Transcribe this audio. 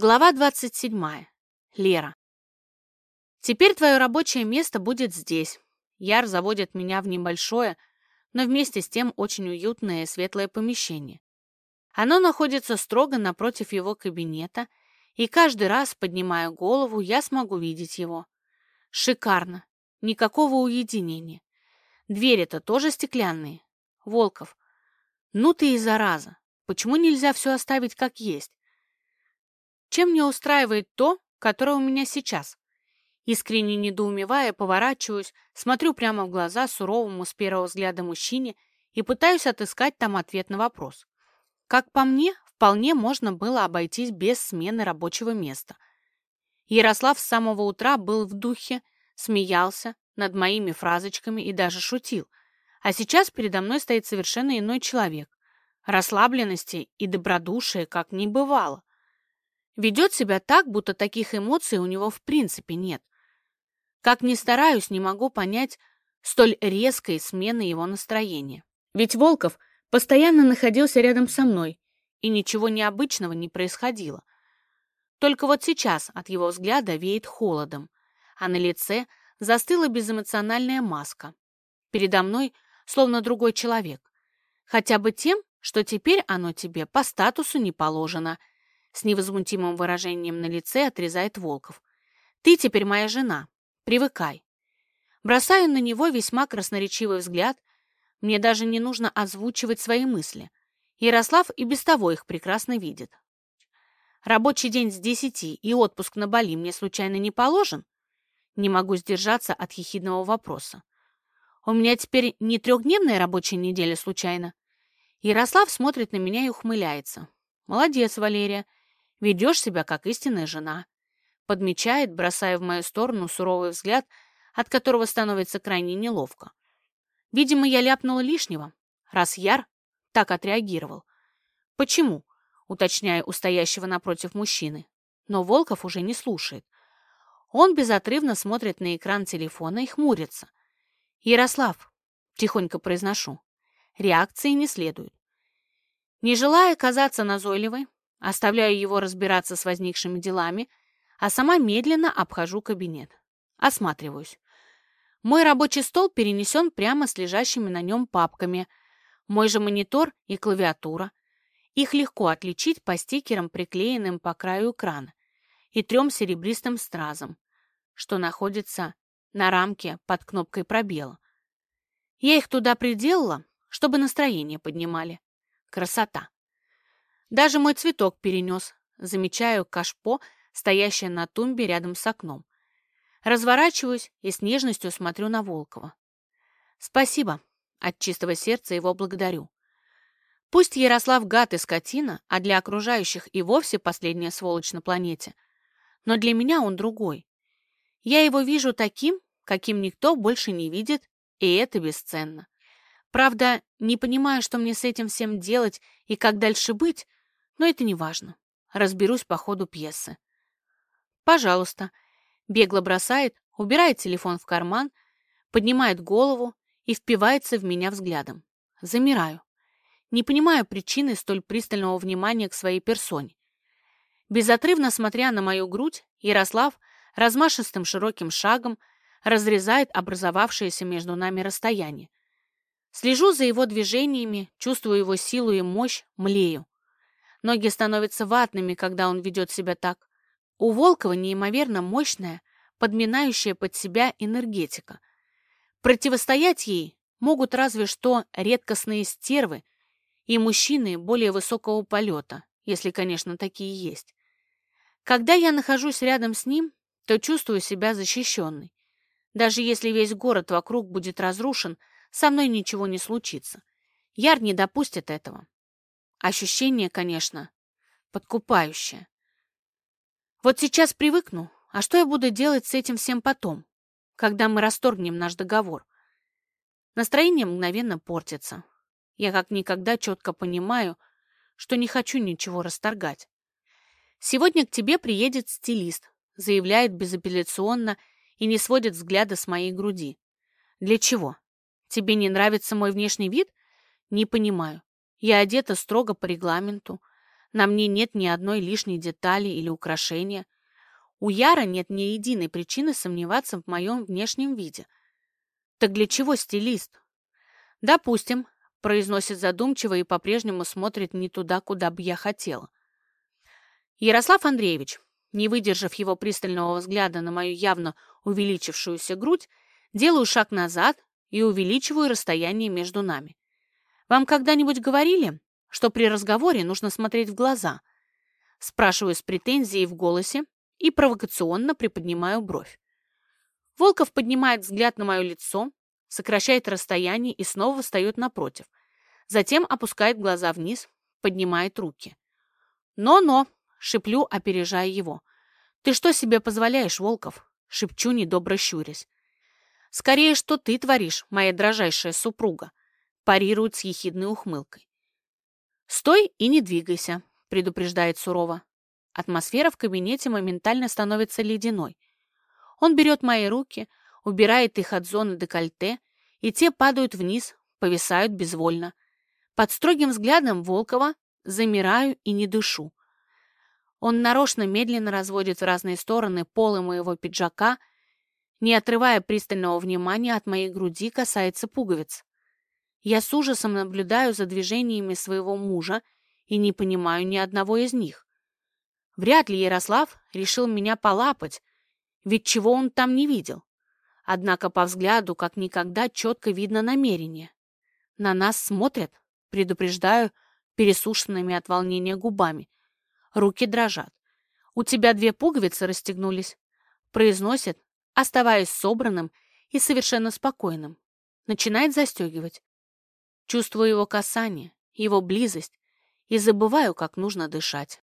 Глава 27. Лера. Теперь твое рабочее место будет здесь. Яр заводит меня в небольшое, но вместе с тем очень уютное и светлое помещение. Оно находится строго напротив его кабинета, и каждый раз, поднимая голову, я смогу видеть его. Шикарно. Никакого уединения. Двери-то тоже стеклянные. Волков. Ну ты и зараза. Почему нельзя все оставить как есть? Чем не устраивает то, которое у меня сейчас? Искренне недоумевая, поворачиваюсь, смотрю прямо в глаза суровому с первого взгляда мужчине и пытаюсь отыскать там ответ на вопрос. Как по мне, вполне можно было обойтись без смены рабочего места. Ярослав с самого утра был в духе, смеялся над моими фразочками и даже шутил. А сейчас передо мной стоит совершенно иной человек. Расслабленности и добродушия как не бывало. Ведет себя так, будто таких эмоций у него в принципе нет. Как ни стараюсь, не могу понять столь резкой смены его настроения. Ведь Волков постоянно находился рядом со мной, и ничего необычного не происходило. Только вот сейчас от его взгляда веет холодом, а на лице застыла безэмоциональная маска. Передо мной словно другой человек. Хотя бы тем, что теперь оно тебе по статусу не положено — с невозмутимым выражением на лице отрезает Волков. «Ты теперь моя жена. Привыкай». Бросаю на него весьма красноречивый взгляд. Мне даже не нужно озвучивать свои мысли. Ярослав и без того их прекрасно видит. Рабочий день с десяти и отпуск на Бали мне случайно не положен? Не могу сдержаться от хихидного вопроса. У меня теперь не трехдневная рабочая неделя случайно? Ярослав смотрит на меня и ухмыляется. Молодец, Валерия. Ведешь себя как истинная жена. Подмечает, бросая в мою сторону суровый взгляд, от которого становится крайне неловко. Видимо, я ляпнула лишнего, раз Яр так отреагировал. Почему? Уточняя у стоящего напротив мужчины. Но Волков уже не слушает. Он безотрывно смотрит на экран телефона и хмурится. «Ярослав», — тихонько произношу, — реакции не следует. Не желая казаться назойливой, Оставляю его разбираться с возникшими делами, а сама медленно обхожу кабинет. Осматриваюсь. Мой рабочий стол перенесен прямо с лежащими на нем папками. Мой же монитор и клавиатура. Их легко отличить по стикерам, приклеенным по краю экрана, и трем серебристым стразам, что находится на рамке под кнопкой пробела. Я их туда приделала, чтобы настроение поднимали. Красота! Даже мой цветок перенес. Замечаю кашпо, стоящее на тумбе рядом с окном. Разворачиваюсь и с нежностью смотрю на Волкова. Спасибо. От чистого сердца его благодарю. Пусть Ярослав гад и скотина, а для окружающих и вовсе последняя сволочь на планете, но для меня он другой. Я его вижу таким, каким никто больше не видит, и это бесценно. Правда, не понимаю, что мне с этим всем делать и как дальше быть, но это не важно. Разберусь по ходу пьесы. Пожалуйста. Бегло бросает, убирает телефон в карман, поднимает голову и впивается в меня взглядом. Замираю. Не понимаю причины столь пристального внимания к своей персоне. Безотрывно смотря на мою грудь, Ярослав размашистым широким шагом разрезает образовавшееся между нами расстояние. Слежу за его движениями, чувствую его силу и мощь, млею. Ноги становятся ватными, когда он ведет себя так. У Волкова неимоверно мощная, подминающая под себя энергетика. Противостоять ей могут разве что редкостные стервы и мужчины более высокого полета, если, конечно, такие есть. Когда я нахожусь рядом с ним, то чувствую себя защищенной. Даже если весь город вокруг будет разрушен, со мной ничего не случится. Яр не допустит этого. Ощущение, конечно, подкупающее. Вот сейчас привыкну, а что я буду делать с этим всем потом, когда мы расторгнем наш договор? Настроение мгновенно портится. Я как никогда четко понимаю, что не хочу ничего расторгать. Сегодня к тебе приедет стилист, заявляет безапелляционно и не сводит взгляда с моей груди. Для чего? Тебе не нравится мой внешний вид? Не понимаю. Я одета строго по регламенту. На мне нет ни одной лишней детали или украшения. У Яра нет ни единой причины сомневаться в моем внешнем виде. Так для чего стилист? Допустим, произносит задумчиво и по-прежнему смотрит не туда, куда бы я хотела. Ярослав Андреевич, не выдержав его пристального взгляда на мою явно увеличившуюся грудь, делаю шаг назад и увеличиваю расстояние между нами. Вам когда-нибудь говорили, что при разговоре нужно смотреть в глаза? Спрашиваю с претензией в голосе и провокационно приподнимаю бровь. Волков поднимает взгляд на мое лицо, сокращает расстояние и снова встает напротив. Затем опускает глаза вниз, поднимает руки. «Но-но!» — шиплю, опережая его. «Ты что себе позволяешь, Волков?» — шепчу, недобро щурясь. «Скорее, что ты творишь, моя дрожайшая супруга», — парирует с ехидной ухмылкой. «Стой и не двигайся», — предупреждает сурово. Атмосфера в кабинете моментально становится ледяной. Он берет мои руки, убирает их от зоны декольте, и те падают вниз, повисают безвольно. Под строгим взглядом Волкова замираю и не дышу. Он нарочно медленно разводит в разные стороны полы моего пиджака, не отрывая пристального внимания от моей груди, касается пуговиц. Я с ужасом наблюдаю за движениями своего мужа и не понимаю ни одного из них. Вряд ли Ярослав решил меня полапать, ведь чего он там не видел. Однако по взгляду как никогда четко видно намерение. На нас смотрят, предупреждаю, пересушенными от волнения губами. Руки дрожат. «У тебя две пуговицы расстегнулись», — произносит, оставаясь собранным и совершенно спокойным. Начинает застегивать. Чувствую его касание, его близость и забываю, как нужно дышать.